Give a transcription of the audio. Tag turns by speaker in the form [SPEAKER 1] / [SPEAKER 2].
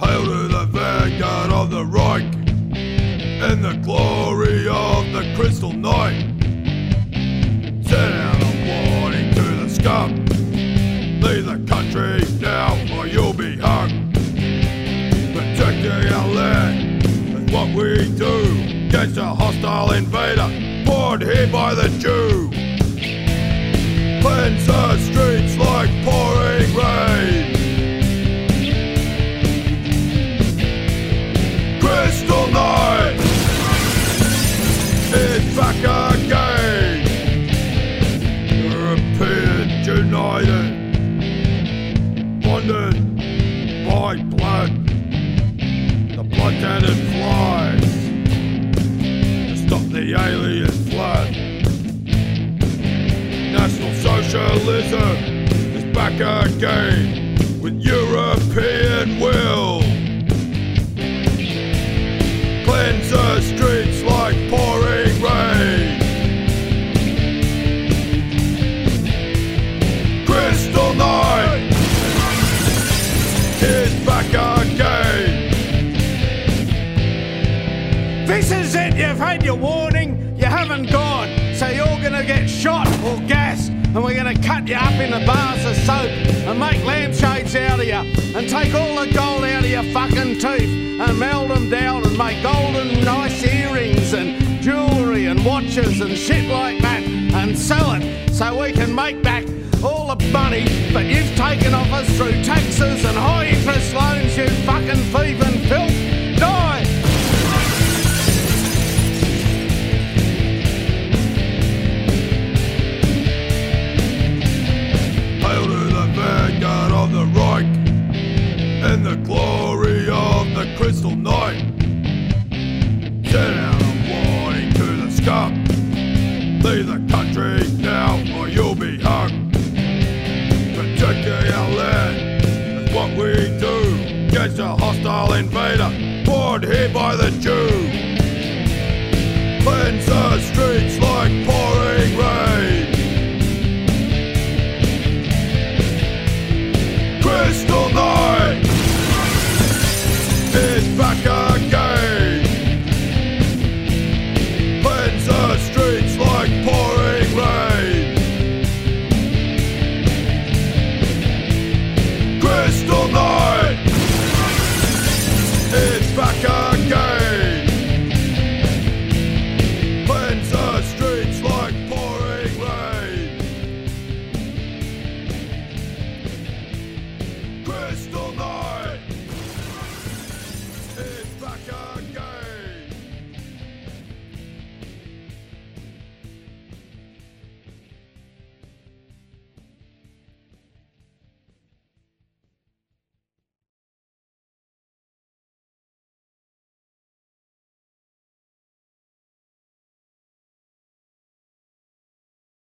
[SPEAKER 1] Hail to the vanguard of the Reich and the glory of the Kristallnacht. Send out a warning to the scum. Leave the country now or you'll be hung. Protecting our land is what we do against a hostile invader born here by the Jew. By blood. The blood cannon flies to stop the alien flood. National Socialism is back again with European
[SPEAKER 2] This is it. You've had your warning. You haven't gone. So you're going to get shot or gassed. And we're going to cut you up into bars of soap and make lampshades out of you and take all the gold out of your fucking teeth and melt them down and make golden nice earrings and jewellery and watches and shit like that and sell it so we can make back all the money that you've
[SPEAKER 1] Kristallnacht. Send out a warning to the scum. Leave the country now or you'll be hung. Protecting our land is what we do against a hostile invader born here by the Jew. Cleanse the streets like like.